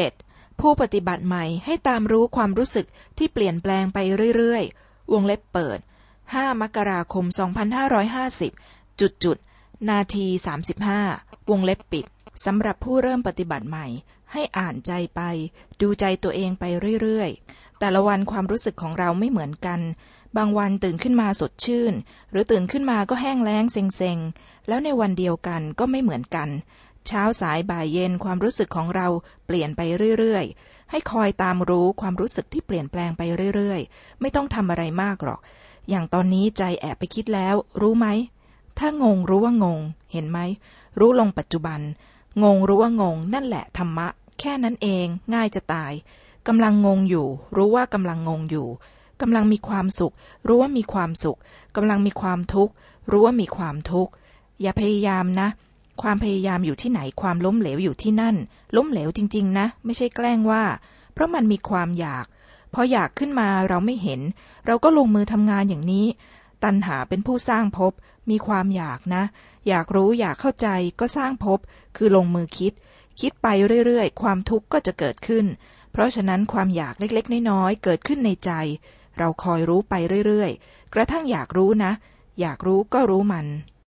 7. ผู้ปฏิบัติใหม่ให้ตามรู้ความรู้สึกที่เปลี่ยนแปลงไปเรื่อย ๆ วงเล็บเปิด 5 มกราคม 2550 จุดจุด นาที 35 วงเล็บปิด สำหรับผู้เริ่มปฏิบัติใหม่ ให้อ่านใจไป ดูใจตัวเองไปเรื่อยๆ แต่ละวันความรู้สึกของเราไม่เหมือนกัน บางวันตื่นขึ้นมาสดชื่น หรือตื่นขึ้นมาก็แห้งแล้งเซ็งๆ แล้วในวันเดียวกันก็ไม่เหมือนกัน เช้าสายบ่ายเย็นความรู้สึกของเราเปลี่ยนไปเรื่อยๆ ให้คอยตามรู้ความรู้สึกที่เปลี่ยนแปลงไปเรื่อยๆ ไม่ต้องทำอะไรมากหรอก อย่างตอนนี้ใจแอบไปคิดแล้ว รู้ไหม ถ้างงรู้ว่างง เห็นไหม รู้ลงปัจจุบัน งงรู้ว่างง นั่นแหละธรรมะ แค่นั้นเอง ง่ายจะตายกำลังงงอยู่ รู้ว่ากำลังงงอยู่กำลังมีความสุข รู้ว่ามีความสุขกำลังมีความทุกข์รู้ว่ามีความทุกข์อย่าพยายามนะ ความพยายามอยู่ที่ไหนความล้มเหลวอยู่ที่นั่น ล้มเหลวจริง ๆ นะ ไม่ใช่แกล้งว่า เพราะมันมีความอยากพออยากขึ้นมาเราไม่เห็น เราก็ลงมือทำงานอย่างนี้ ตัณหาเป็นผู้สร้างภพมีความอยากนะ อยากรู้อยากเข้าใจก็สร้างภพคือลงมือคิด คิดไปเรื่อยๆ ความทุกข์ก็จะเกิดขึ้น เพราะฉะนั้นความอยากเล็กๆ น้อยๆ เกิดขึ้นในใจ เราคอยรู้ไปเรื่อยๆ กระทั่งอยากรู้นะ อยากรู้ก็รู้มัน